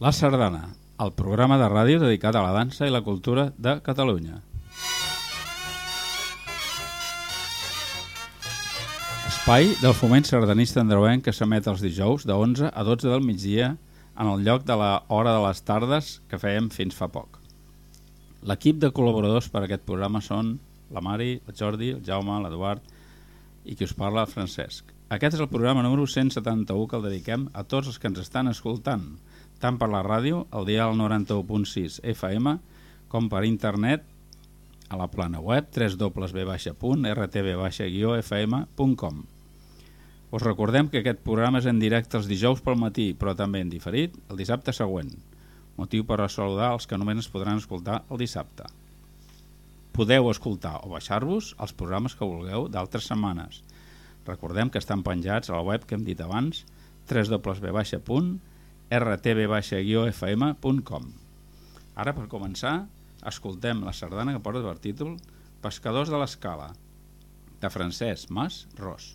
La Sardana, el programa de ràdio dedicat a la dansa i la cultura de Catalunya. Espai del foment sardanista andreuenc que s'emet els dijous de 11 a 12 del migdia en el lloc de la Hora de les Tardes que fèiem fins fa poc. L'equip de col·laboradors per a aquest programa són la Mari, el Jordi, el Jaume, l'Eduard i qui us parla, Francesc. Aquest és el programa número 171 que el dediquem a tots els que ens estan escoltant, tant per la ràdio, al dial 91.6 FM, com per internet a la plana web www.rtb-fm.com. Us recordem que aquest programa és en directe els dijous pel matí, però també en diferit el dissabte següent, motiu per a saludar els que només es podran escoltar el dissabte. Podeu escoltar o baixar-vos els programes que vulgueu d'altres setmanes. Recordem que estan penjats a la web que hem dit abans, www.rtb-fm.com. Ara, per començar, escoltem la sardana que porta per títol Pescadors de l'Escala, de Francesc Mas Ros.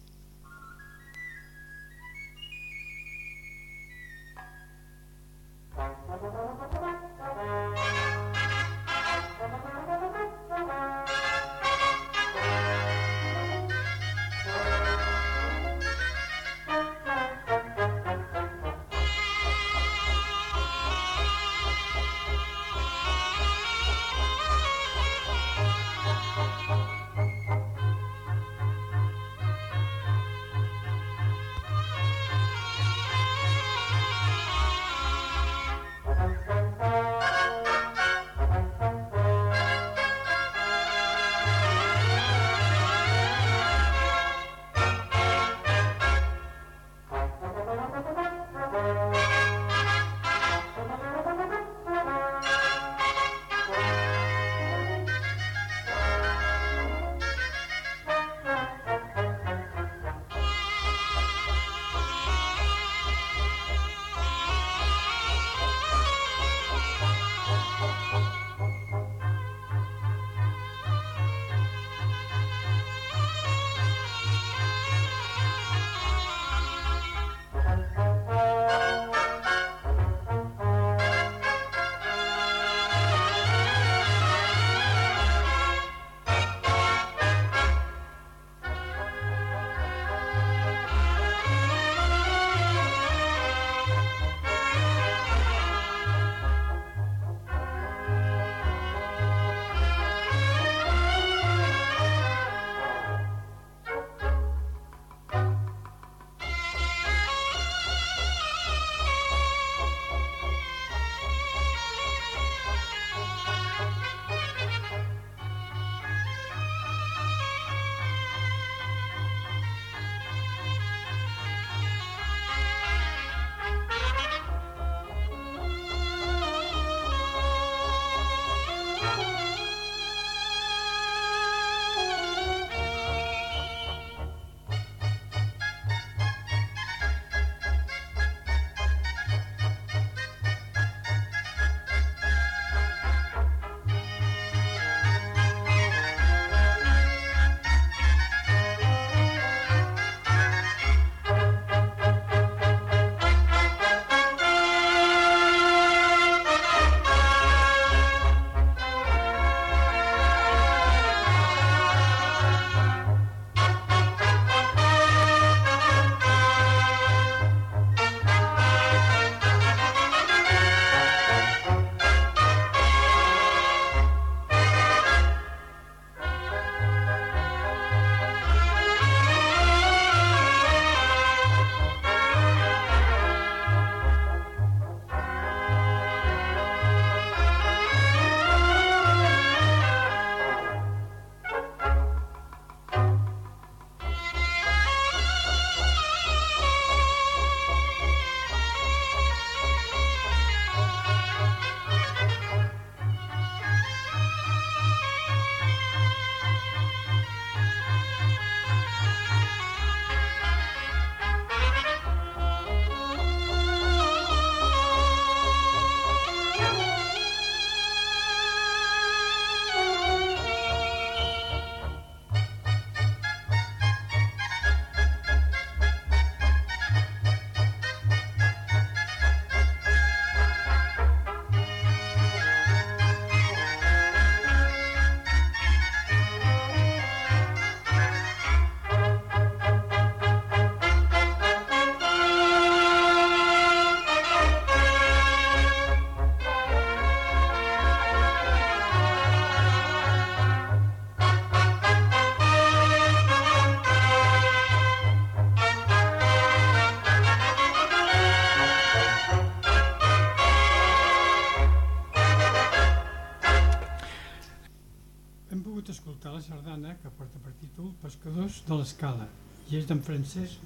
L'Escala. I és d'en Francesc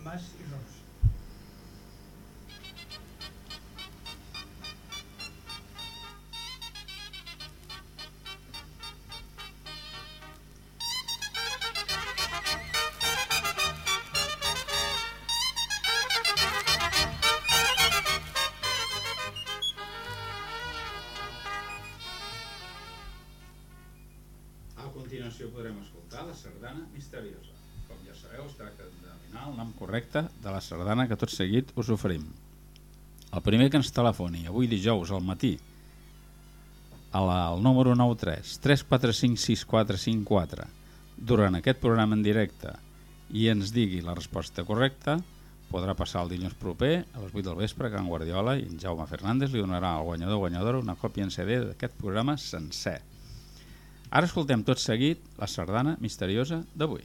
sardana que tot seguit us oferim. El primer que ens telefoni avui dijous al matí a la, al número 93 3456454 durant aquest programa en directe i ens digui la resposta correcta podrà passar el dilluns proper a les 8 del vespre a Can Guardiola i en Jaume Fernández li donarà al guanyador guanyadora una còpia en CD d'aquest programa sencer. Ara escoltem tot seguit la sardana misteriosa d'avui.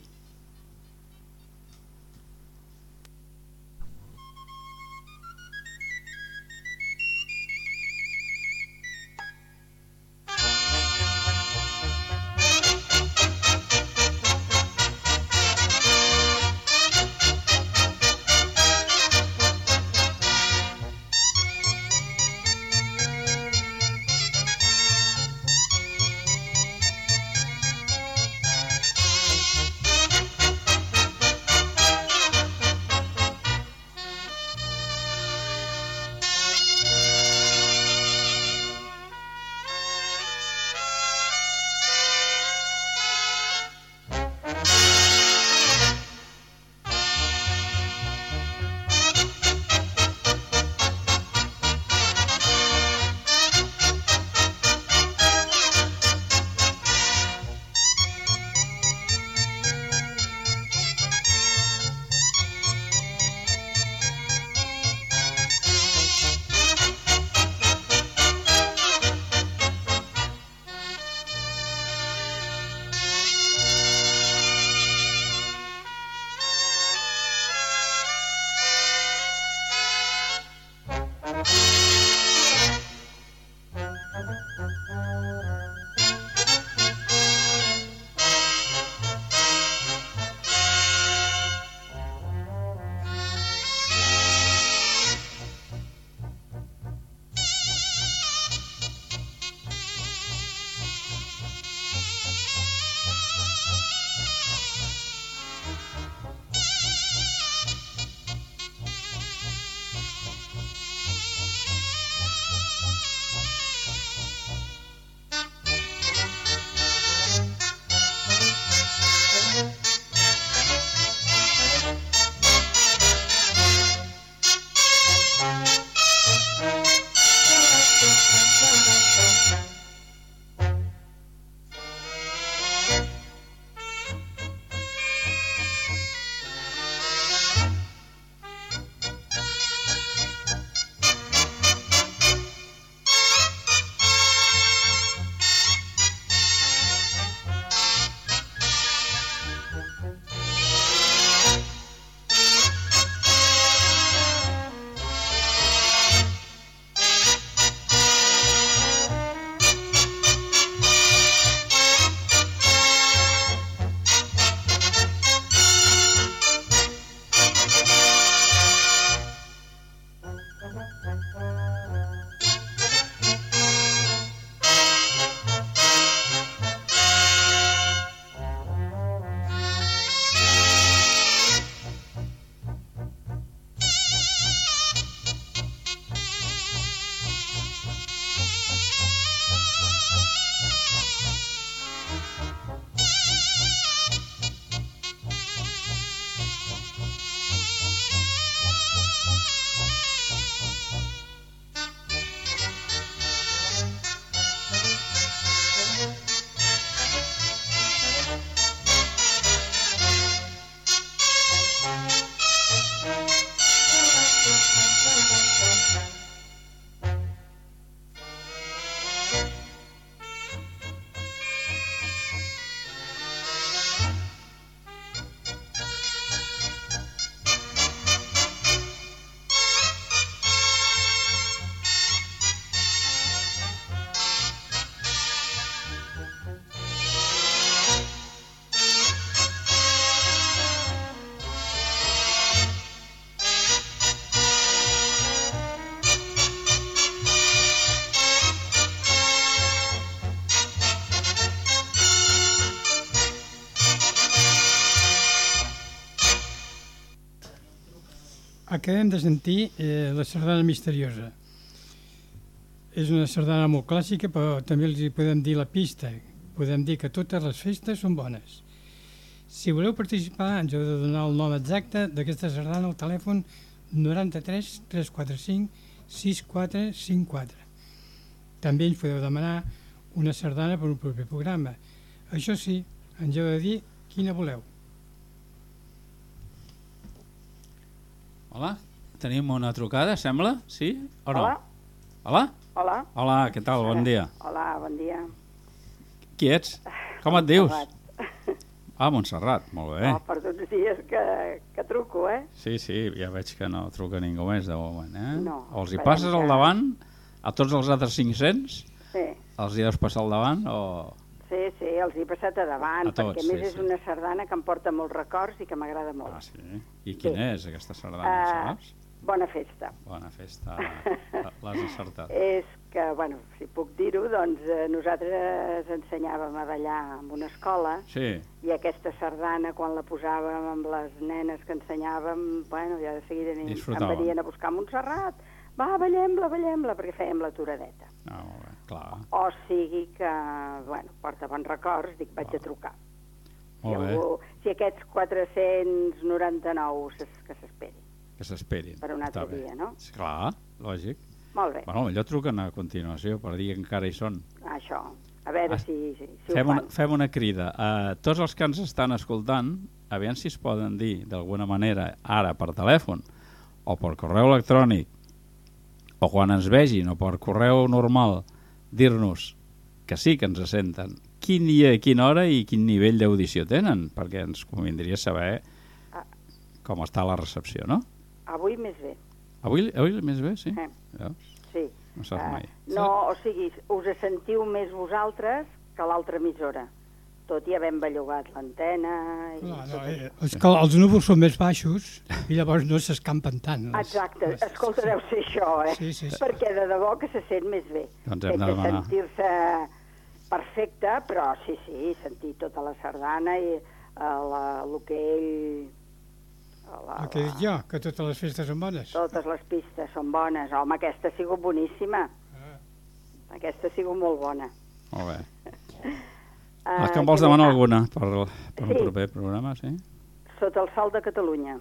Acabem de sentir eh, la sardana misteriosa. És una sardana molt clàssica, però també els hi podem dir la pista. Podem dir que totes les festes són bones. Si voleu participar, ens heu de donar el nom exacte d'aquesta sardana al telèfon 93 345 6454. També ens podeu demanar una sardana per un proper programa. Això sí, ens heu de dir quina voleu. Hola, tenim una trucada, sembla? Sí o no? Hola. Hola? Hola. Hola, què tal? Bon dia. Hola, bon dia. Qui ets? Com et dius? Montserrat. Ah, Montserrat, molt bé. Oh, per tots dies que, que truco, eh? Sí, sí, ja veig que no truca ningú més de moment, eh? No, O els hi passes al que- davant, a tots els altres 500, Sí, els hi deus passar al davant, o... els he passat a davant, A tots, perquè a més sí, és sí. una sardana que em porta molts records i que m'agrada molt. Ah, sí? I quina Sí. és aquesta sardana, Ah. saps? Bona festa. Bona festa, l'has encertat. És que, bueno, si puc dir-ho, doncs eh, nosaltres ensenyàvem a ballar en una escola Sí, i aquesta sardana, quan la posàvem amb les nenes que ensenyàvem, bueno, ja de seguida em venien a buscar a Montserrat. Va, ballem-la, ballem-la, perquè fèiem l'aturadeta. ah, molt bé, clar. O sigui que, bueno, porta bons records, dic, vaig a trucar. Si, Molt bé, algú, si aquests 499 s'es- que s'esperi. que s'esperin. Per un altre Està bé. dia, no? Clar, lògic. Molt bé, Bueno, allò truquen a continuació per dir que encara hi són. això. A veure Ah, si, si, si Fem ho una, fan. fem una crida. A tots els que ens estan escoltant, aviam si es poden dir d'alguna manera, ara per telèfon, o per correu electrònic, o quan ens vegin, o per correu normal, dir-nos que sí que ens senten, quin dia, quina hora i quin nivell d'audició tenen, perquè ens convindria saber Ah. com està la recepció, no? Avui més bé, Avui, avui més bé, sí? Eh. Veus? sí. No saps Eh, mai. no, o sigui, us sentiu més vosaltres que l'altra emissora. Tot i havent bellugat l'antena... no, això. eh, els, que els núvols són més baixos i llavors no s'escampen tant. Les, Exacte, les- escolta, deu ser això, eh? Sí, sí, sí. Perquè de debò que se sent més bé. Doncs hem de demanar. sentir-se perfecte, però sí, sí, sentir tota la sardana i eh, la, el que ell... La, El que dic jo, que totes les festes són bones. Totes les pistes són bones. Home, aquesta ha sigut boníssima. Ah. Aquesta ha sigut molt bona. Molt bé. Uh, És que em vols demanar alguna per, per un Sí. proper programa, sí? Sota el sol de Catalunya.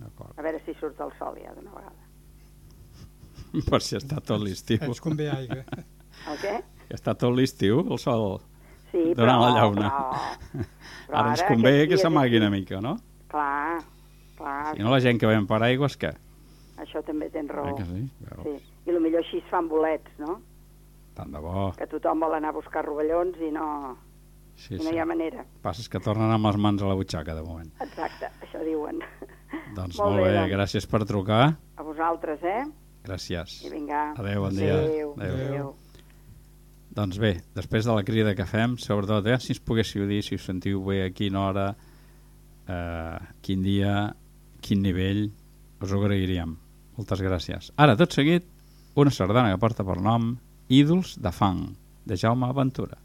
D'acord. A veure si surt el sol ja d'una vegada. Per si està tot l'estiu. Ens convé aigua. El què? Que està tot l'estiu, el sol. Sí, Donant però... la llauna. Però, però Ara ens convé que s'amagui una mica, no? Clar, clar, Si no, la gent que ven per aigües, què? això també tens raó. Eh que sí? Veus? Sí. I el millor així es fan bolets, no? Tant de bo. Que tothom vol anar a buscar rovellons i no, Sí, i no sí. hi ha manera. Passes que tornen amb les mans a la butxaca, de moment. Exacte, això diuen. Doncs Molt molt bé, bé, doncs. gràcies per trucar. A vosaltres, eh? Gràcies. I vinga. Adéu, bon dia. Adéu. Adéu. Adéu. Doncs bé, després de la crida que fem, sobretot, eh, si ens poguéssiu dir, si us sentiu bé a quina hora, eh, quin dia, quin nivell, us ho agrairíem. Moltes gràcies. Ara, tot seguit, una sardana que porta per nom Ídols de fang, de Jaume Ventura.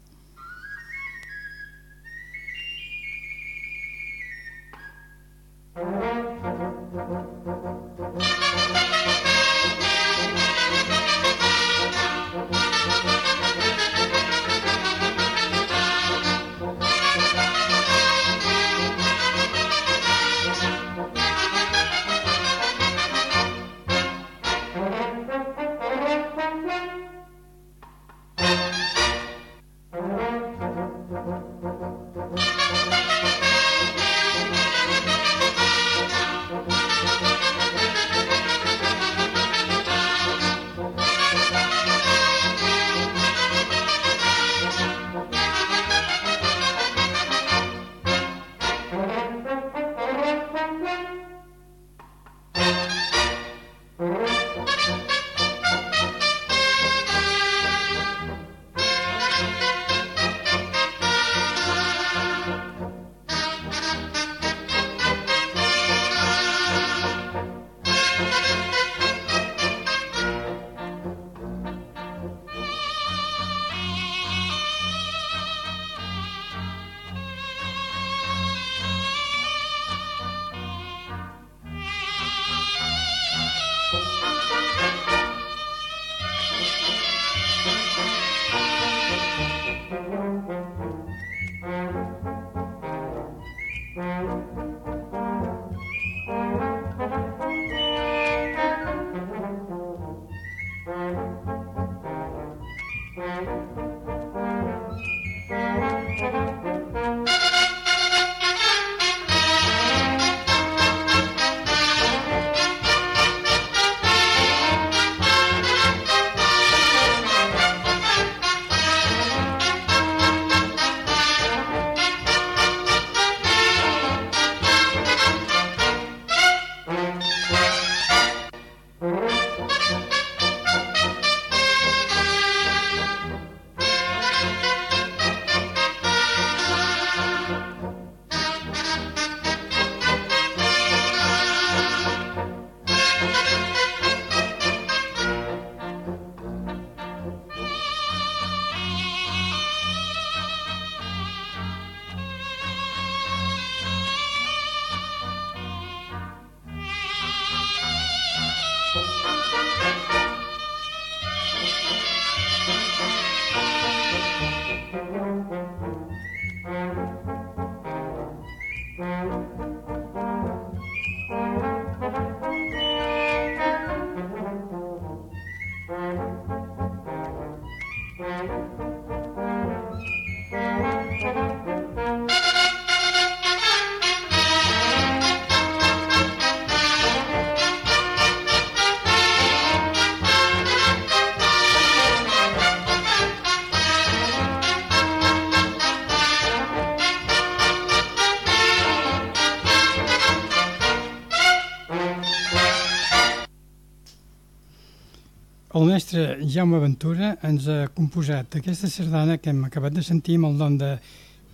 El mestre Jaume Ventura ens ha composat aquesta sardana que hem acabat de sentir amb el nom de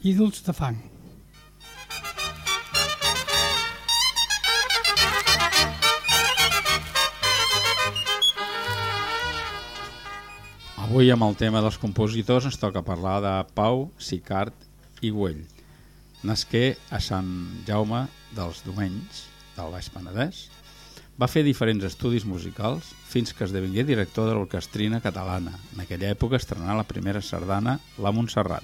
Ídols de Fang. Avui amb el tema dels compositors ens toca parlar de Pau, Sicart i Güell. Nasqué a Sant Jaume dels Domenys, del Baix Penedès. Va fer diferents estudis musicals fins que esdevingué director de l'Orquestrina Catalana. En aquella època estrenà la primera sardana, La Montserrat.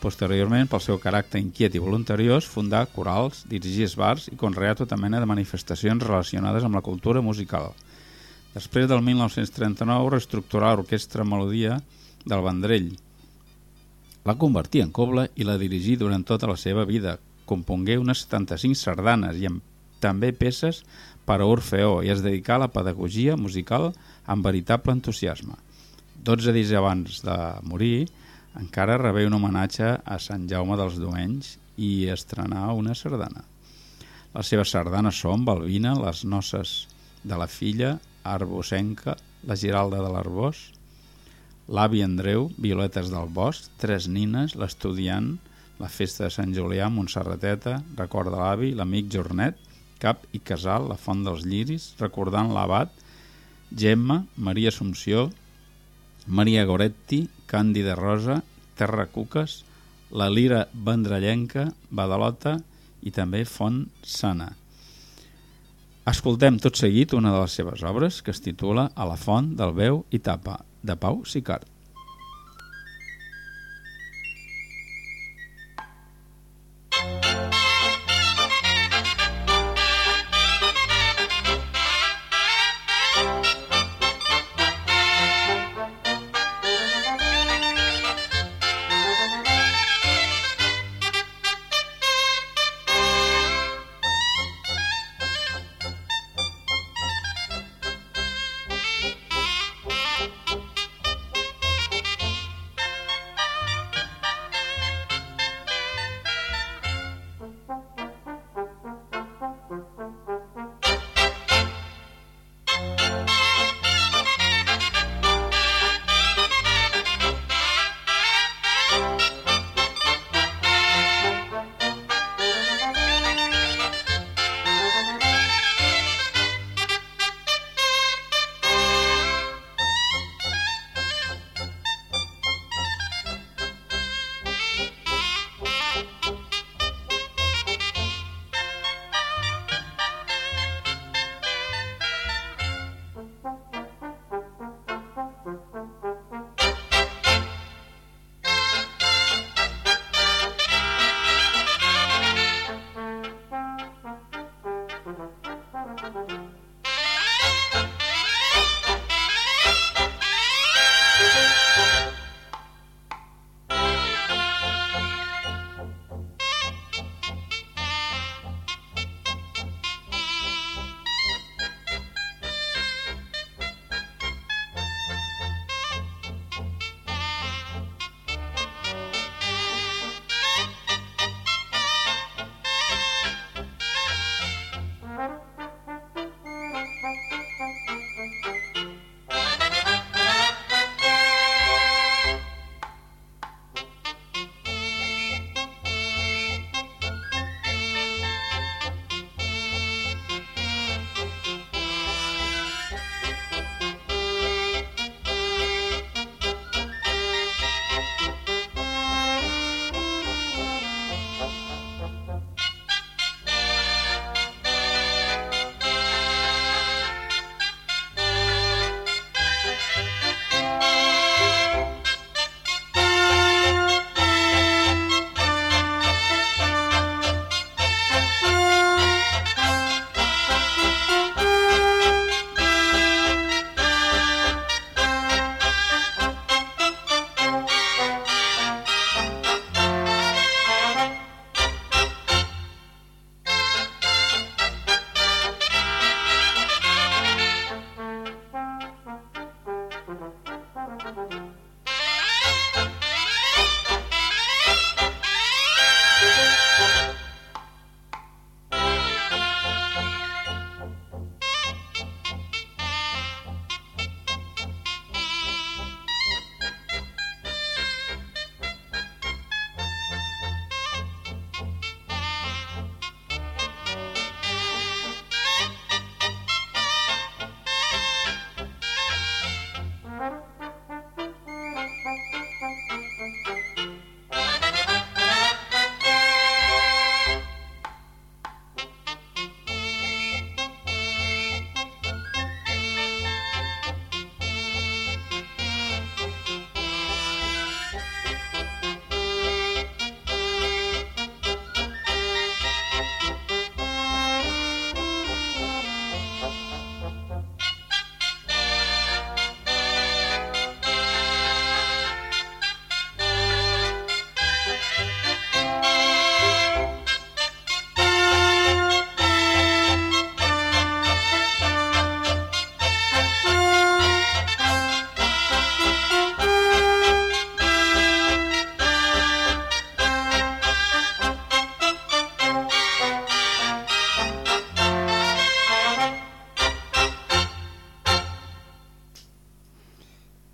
Posteriorment, pel seu caràcter inquiet i voluntariós, fundà corals, dirigí esbars i conreà tota mena de manifestacions relacionades amb la cultura musical. Després del 1939 reestructurà l'Orquestra Melodia del Vendrell. La convertí en coble i la dirigí durant tota la seva vida. Compongué unes 75 sardanes i amb també peces per a Orfeó i es dedicà a la pedagogia musical amb veritable entusiasme. 12 dies abans de morir, encara rebé un homenatge a Sant Jaume dels Domenys i estrenà una sardana. Les seves sardanes són Balbina, Les noces de la filla, Arbosenca, La Giralda de l'Arbós, L'avi Andreu, Violetes del Bosc, Tres Nines, L'estudiant, La festa de Sant Julià, Montserrateta, Record de l'avi, L'amic Jornet, Cap i Casal, La font dels lliris, recordant l'abat, Gemma, Maria Assumpció, Maria Goretti, Càndida Rosa, Terra Cuques, la Lira Vendrellenca, Badalota i també Font Sana. Escoltem tot seguit una de les seves obres que es titula A la font del veu i tapa, de Pau Sicart.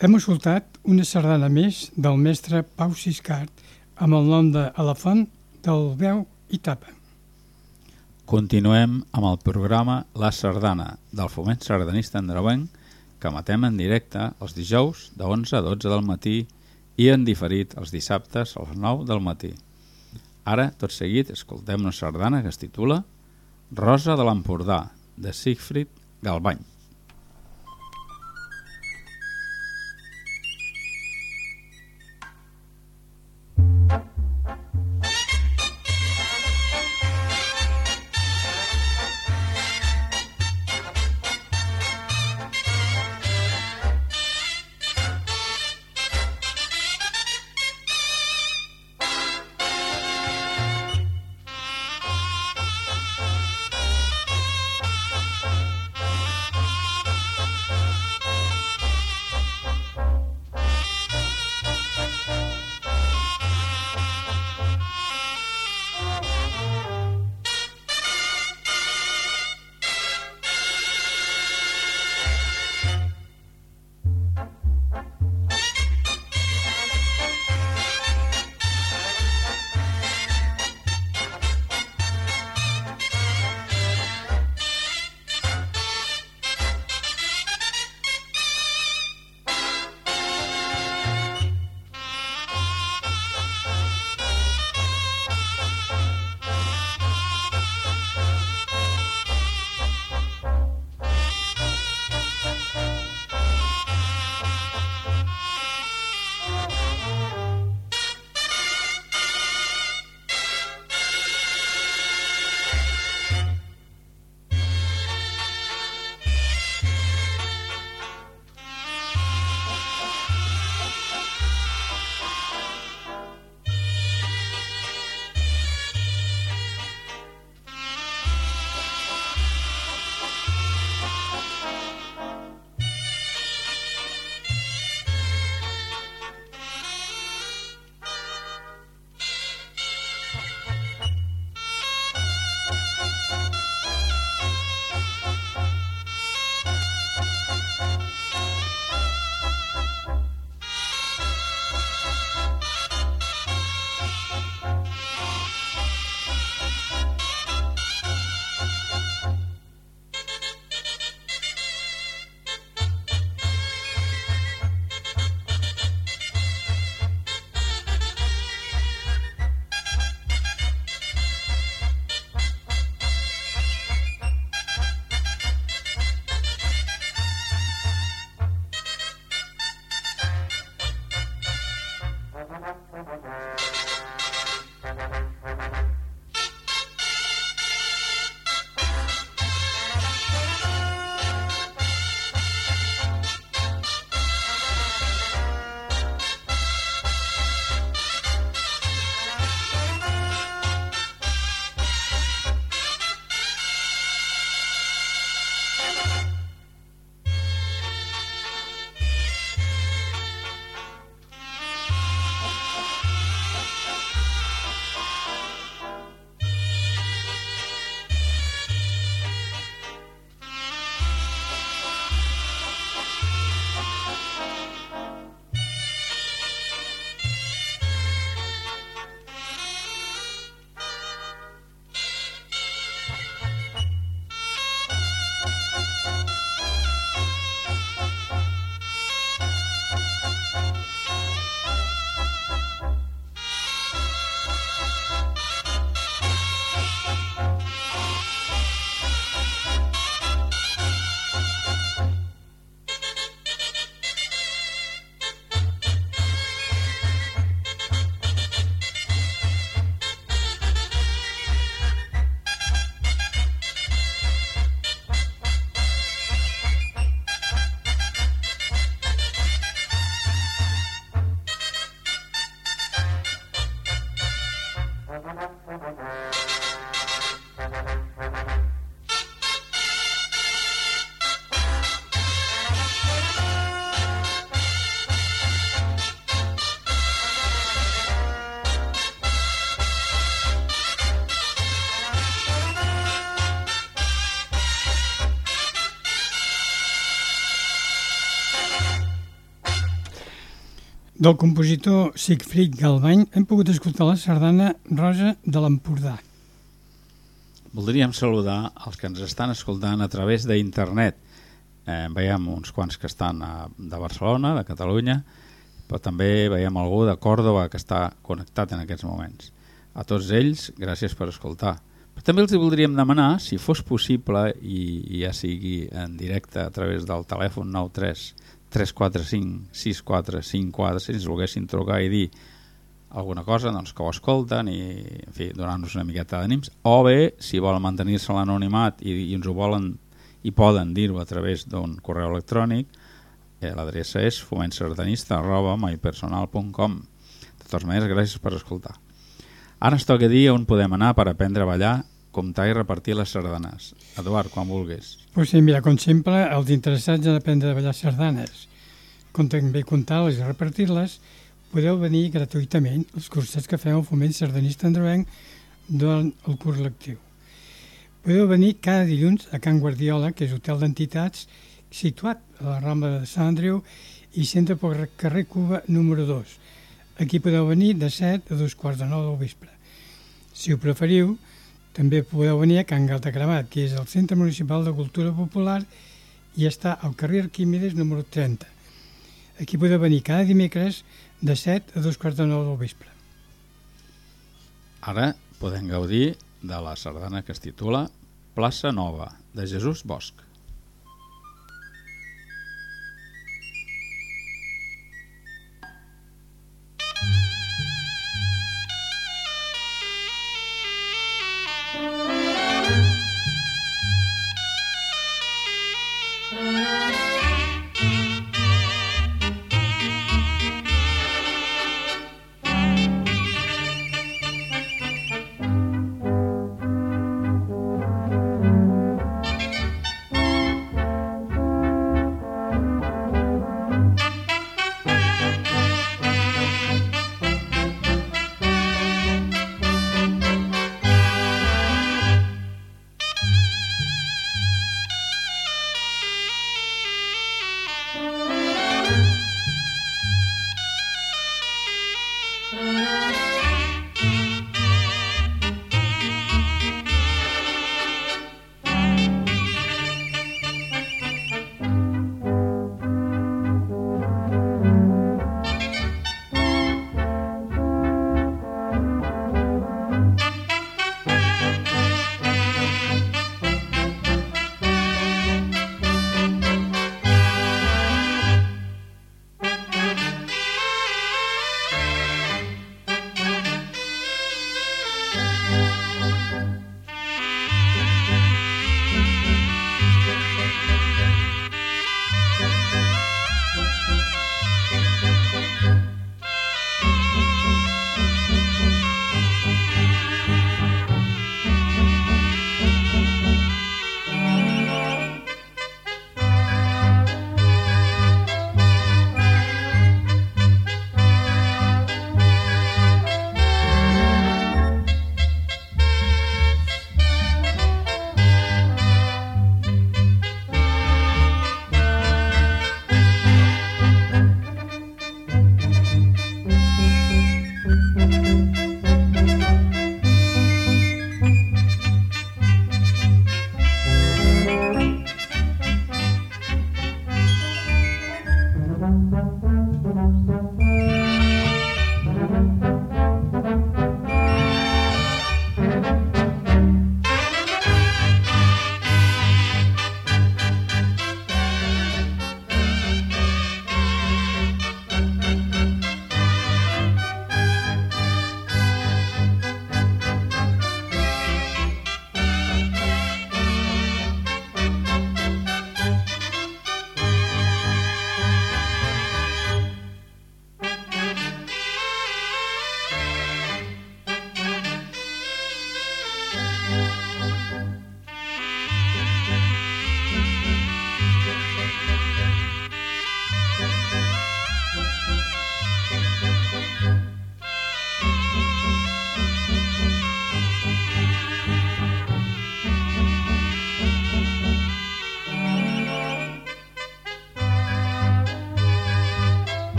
Hem escoltat una sardana més del mestre Pau Siscart amb el nom de A la font del veu i tapa. Continuem amb el programa La Sardana del Foment Sardanista Andreuenc que matem en directe els dijous de 11 a 12 del matí i en diferit els dissabtes a les 9 del matí. Ara, tot seguit, escoltem una sardana que es titula Rosa de l'Empordà, de Siegfried Galbany. Del compositor Siegfried Galbany hem pogut escoltar la sardana Rosa de l'Empordà. Voldríem saludar els que ens estan escoltant a través d'internet. Eh, veiem uns quants que estan a, de Barcelona, de Catalunya, però també veiem algú de Còrdoba que està connectat en aquests moments. A tots ells, gràcies per escoltar. També els voldríem demanar, si fos possible, i, ja sigui en directe a través del telèfon 93 345 6454 si ens volguessin trucar i dir alguna cosa doncs que ho escolten i en fi, donar-nos una miqueta d'ànims. O bé, si volen mantenir-se l'anonimat i, i ens ho volen i poden dir-ho a través d'un correu electrònic eh, l'adreça és fomentsardanista arroba mypersonal.com de totes maneres, gràcies per escoltar. Ara ens toca dir on podem anar per aprendre a ballar comptar i repartir les sardanes. Eduard, quan vulguis. Pues sí, mira, com sempre, els interessats en aprendre a ballar sardanes, com també comptar-les i repartir-les, podeu venir gratuïtament als cursets que fem al Foment Sardanista Androvenc durant el curs lectiu. Podeu venir cada dilluns a Can Guardiola, que és hotel d'entitats, situat a la Rambla de Sant Andreu i centre pel carrer Cuba número 2. Aquí podeu venir de 7 a 2 quarts de 9 del vespre. Si ho preferiu, també podeu venir a Can Cremat, que és el Centre Municipal de Cultura Popular i està al carrer Arquímedes número 30. Aquí podeu venir cada dimecres de 7 a 2 quarts de 9 del vespre. Ara podem gaudir de la sardana que es titula Plaça Nova, de Jesús Bosch.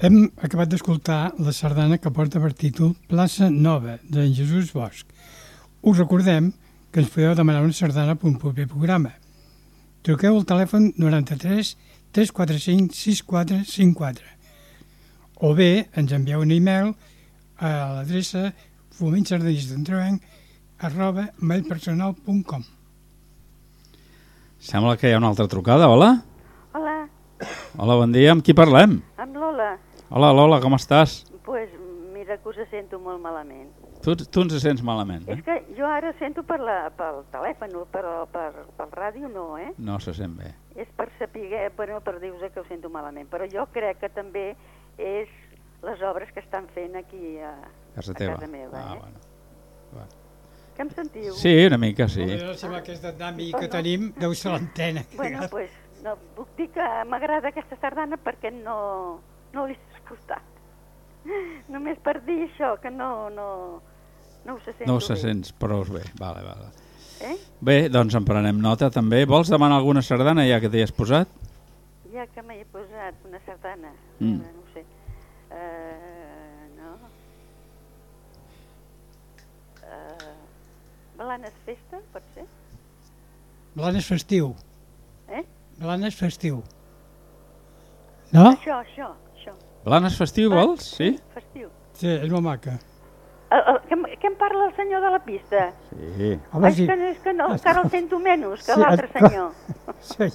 Hem acabat d'escoltar la sardana que porta per títol Plaça Nova, d'en Jesús Bosch. Us recordem que ens podeu demanar una sardana per un proper programa. Truqueu al telèfon 93 345 6454 o bé ens envieu un e-mail a l'adreça fomentsardanistandroenc arroba mailpersonal.com Sembla que hi ha una altra trucada. Hola? Hola, Hola, bon dia. Amb qui parlem? amb Lola. Hola, Lola, com estàs? pues, mira que us sento molt malament. Tu, tu ens sents malament, És eh? que jo ara sento per la, pel telèfon, però per, per ràdio no, eh? No se sent bé. És per saber, bueno, per dir-vos que ho sento malament. Però jo crec que també és les obres que estan fent aquí a, Casa a teva. casa meva, ah, eh? bueno. Que em sentiu? Sí, una mica, sí. Bé, em sembla que aquest dami que tenim deu ser l'antena. Bueno, pues, no, puc dir que m'agrada aquesta sardana perquè no, no l'he escoltat. Només per dir això, que no, no, no ho se sento No se bé. sents prou bé. Vale, vale. Eh? Bé, doncs en prenem nota també. Vols demanar alguna sardana ja que t'hi has posat? Ja que m'he posat una sardana, Mm. no ho sé. Uh, no. Uh, Blanes Festa, pot ser? Blanes festiu. Eh? Blanes festiu. No? Això, això. Blanes festiu, vols? Sí? Festiu. Sí, és molt maca. El, el, que, em- que em parla el senyor de la pista? Sí. Home, és, sí. que, és que no, encara el sento menys que Sí, l'altre senyor. Sí, El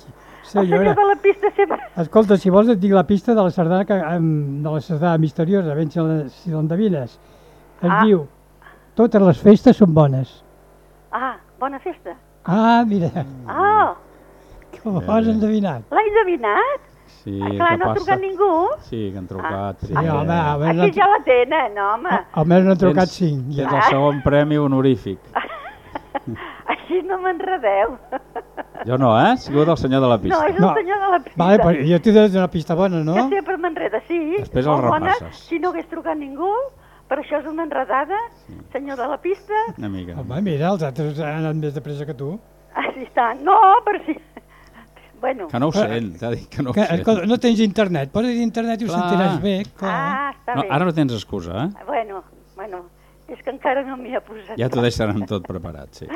senyora. senyor de la pista sempre... Escolta, si vols et dic la pista de la sardana, que, de la sardana misteriosa, ben si l'endevines. Es Ah. diu, totes les festes són bones. Ah, bona festa. Ah, mira, Ah, que ho has endevinat. l'he endevinat? Sí, Ah, clar, no ha trucat ningú. Sí, que han trucat. Sí, Sí, home, home, Aquí no, ja la tenen, home. almenys n'han trucat Tens- cinc. Ja. Tens el segon premi honorífic. Així no m'enredeu. Jo no, eh? Ha sigut el senyor de la No, pista. és el No. senyor de la pista. Vale, però jo t'he de donar una pista bona, no? Que sempre m'enreda, sí. Després el bona, repasses. Si no hagués trucat ningú, però això és una enredada, senyor de la pista. Una mica. Home, mira, els altres han anat més de pressa que tu. Així està. No, però sí. Bueno, Que no ho sent, t'ha dit que no ho Que, sent. no tens internet, poses internet i ho Clar. sentiràs bé. Clar. ah, està No, bé. ara no tens excusa, eh? Bueno, bueno, és que encara no m'hi ha posat. Ja t'ho deixaran tot preparat, sí.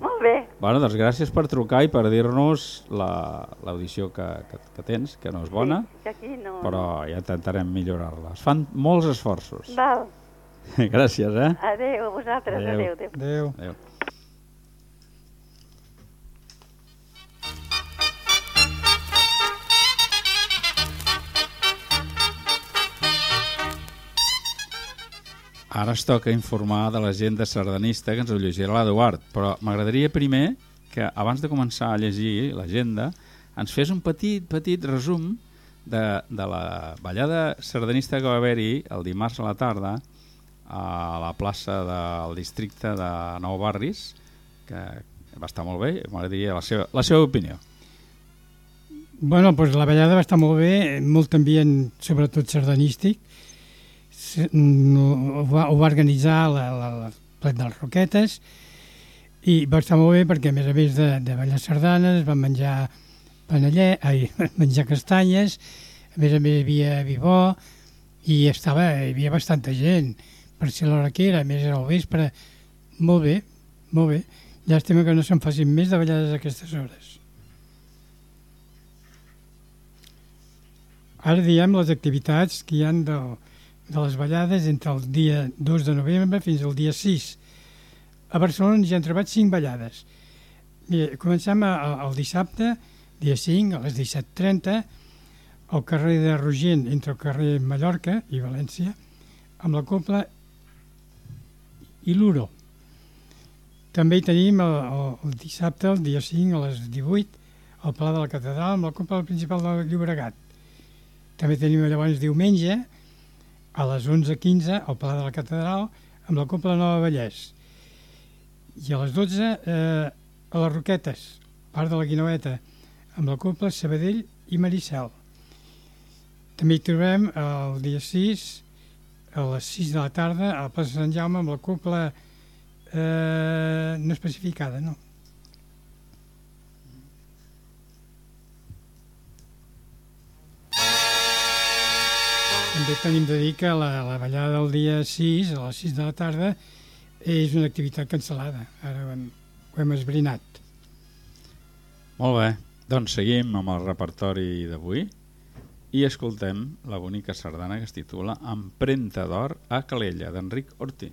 Molt bé. Bueno, doncs gràcies per trucar i per dir-nos la- l'audició que, que, que tens, que no és bona, Sí, que aquí no... però ja intentarem millorar-la. Es fan molts esforços. Val. Gràcies, eh? Adéu a vosaltres. Adéu. Adéu, adéu. Adéu. Adéu. Ara es toca informar de l'agenda sardanista que ens ho llegirà l'Eduard, però m'agradaria primer que abans de començar a llegir l'agenda ens fes un petit, petit resum de, de la ballada sardanista que va haver-hi el dimarts a la tarda a la plaça del districte de Nou Barris, que va estar molt bé, m'agradaria la seva, la seva opinió. Bueno, doncs la ballada va estar molt bé, molt ambient, sobretot sardanístic. Ho, va, ho va organitzar la, la, la plet de les Roquetes i va estar molt bé perquè, a més a més de, de ballar sardanes, van menjar panellet, ai, menjar castanyes, a més a més hi havia vi bo i estava, hi havia bastanta gent per ser l'hora que era, a més era al vespre. Molt bé, molt bé. Llàstima que no se'n facin més de ballades a aquestes hores. Ara diem les activitats que hi han de, de les ballades entre el dia 2 de novembre fins al dia 6. A Barcelona ja han trobat 5 ballades. Mira, comencem el dissabte, dia 5, a les 17.30, al carrer de Rogent, entre el carrer Mallorca i València, amb la copla i l'Uro. També hi tenim el, el, el dissabte, el dia 5, a les 18, al Pla de la Catedral, amb la copla principal del Llobregat. També tenim llavors diumenge, a les 11.15, al Pla de la Catedral, amb la Copla Nova Vallès. I a les 12, eh, a les Roquetes, part de la Guinoeta, amb la Copla Sabadell i Maricel. També hi trobem el dia 6, a les 6 de la tarda, a la plaça Sant Jaume, amb la Copla eh, no especificada, no. També tenim de dir que la, la ballada del dia 6, a les 6 de la tarda, és una activitat cancel·lada. Ara ho hem, ho hem esbrinat. Molt bé, doncs seguim amb el repertori d'avui i escoltem la bonica sardana que es titula Emprenta d'or a Calella, d'Enric Ortí.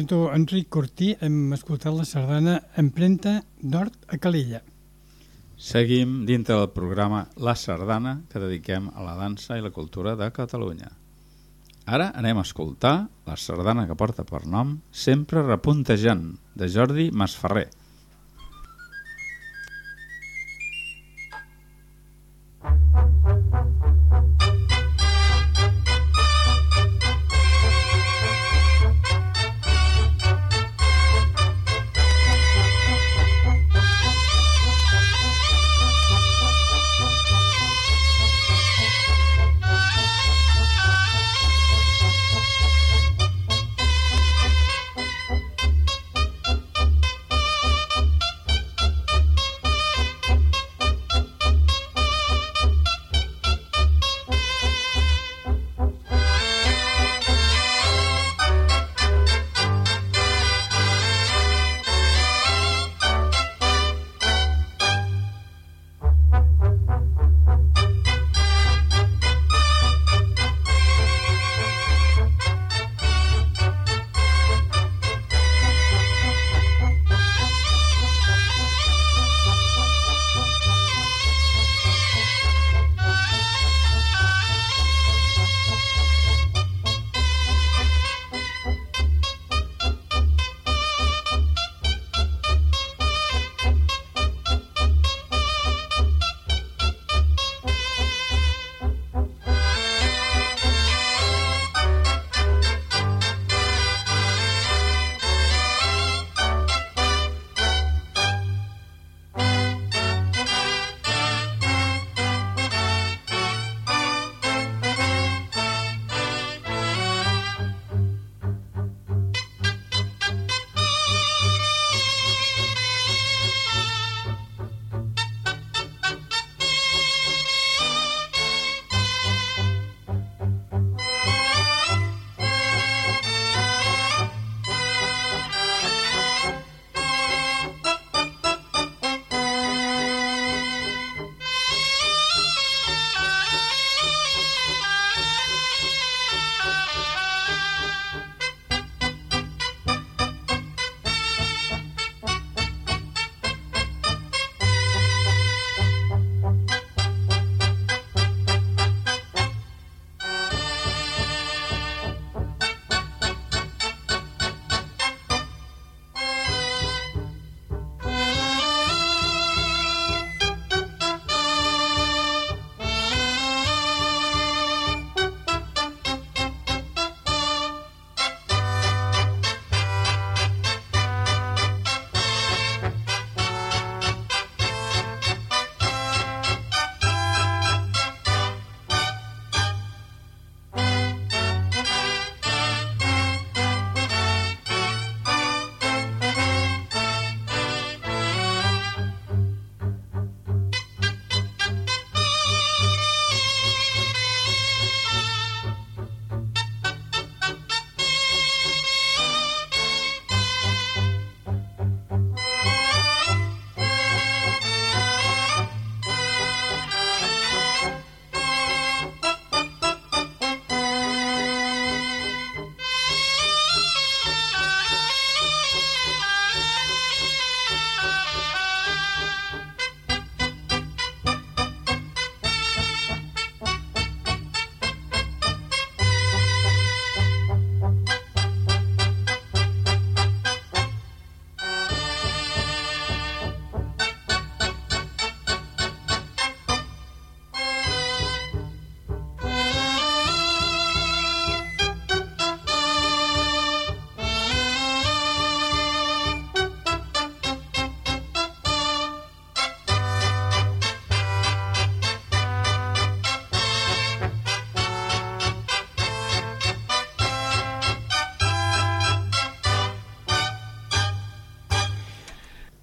Compositor Enric Cortí hem escoltat la sardana Empremta d'Hort a Calella. Seguim dintre del programa La Sardana que dediquem a la dansa i la cultura de Catalunya. Ara anem a escoltar la sardana que porta per nom Sempre repuntejant, de Jordi Masferrer.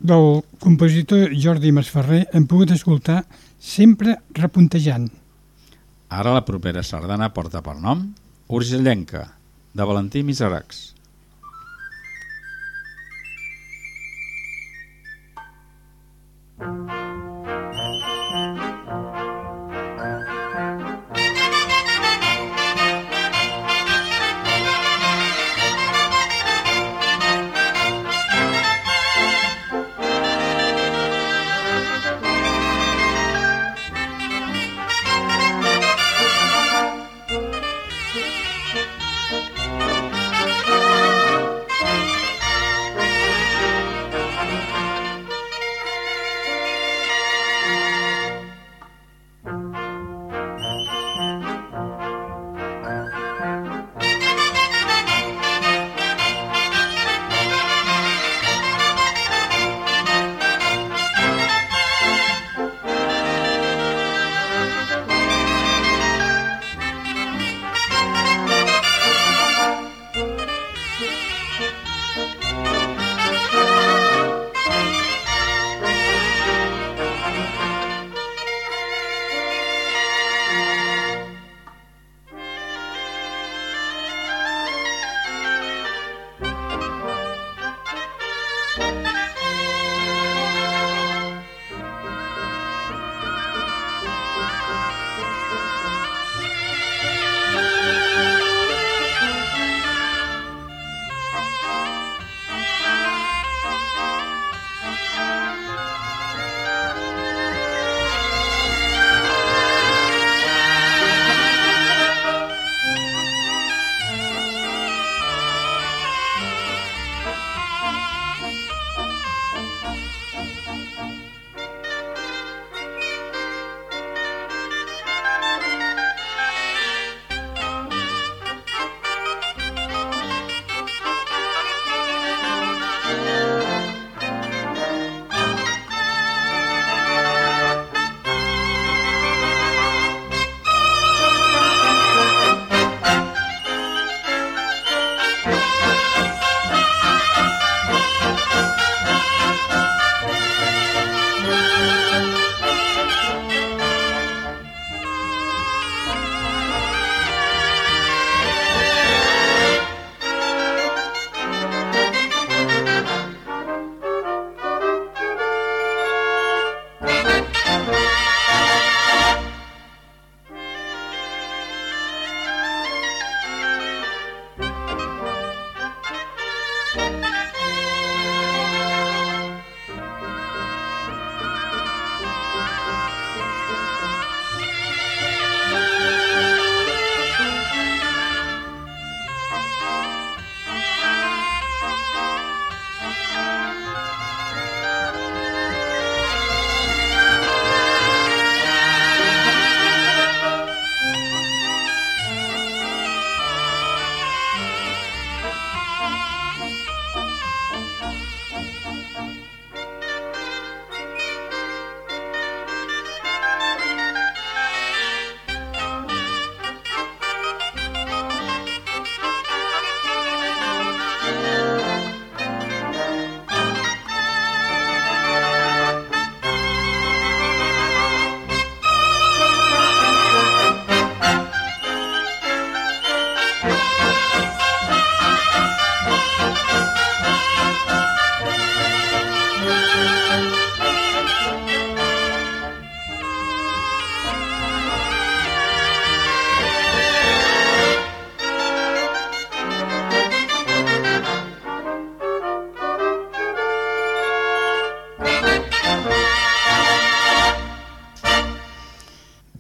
Del compositor Jordi Masferrer hem pogut escoltar sempre repuntejant. Ara la propera sardana porta per nom Urgellenca, de Valentí Miseracs.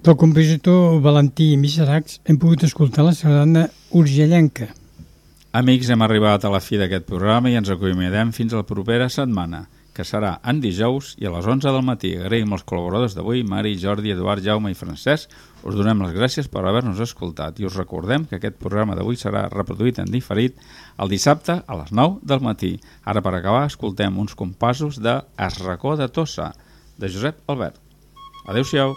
Del compositor Valentí Miseracs hem pogut escoltar la sardana urgellenca. Amics, hem arribat a la fi d'aquest programa i ens acomiadem fins a la propera setmana, que serà en dijous i a les 11 del matí. Agraïm els col·laboradors d'avui, Mari, Jordi, Eduard, Jaume i Francesc. Us donem les gràcies per haver-nos escoltat i us recordem que aquest programa d'avui serà reproduït en diferit el dissabte a les 9 del matí. Ara, per acabar, escoltem uns compassos de Es racó de Tossa, de Josep Albert. Adéu-siau.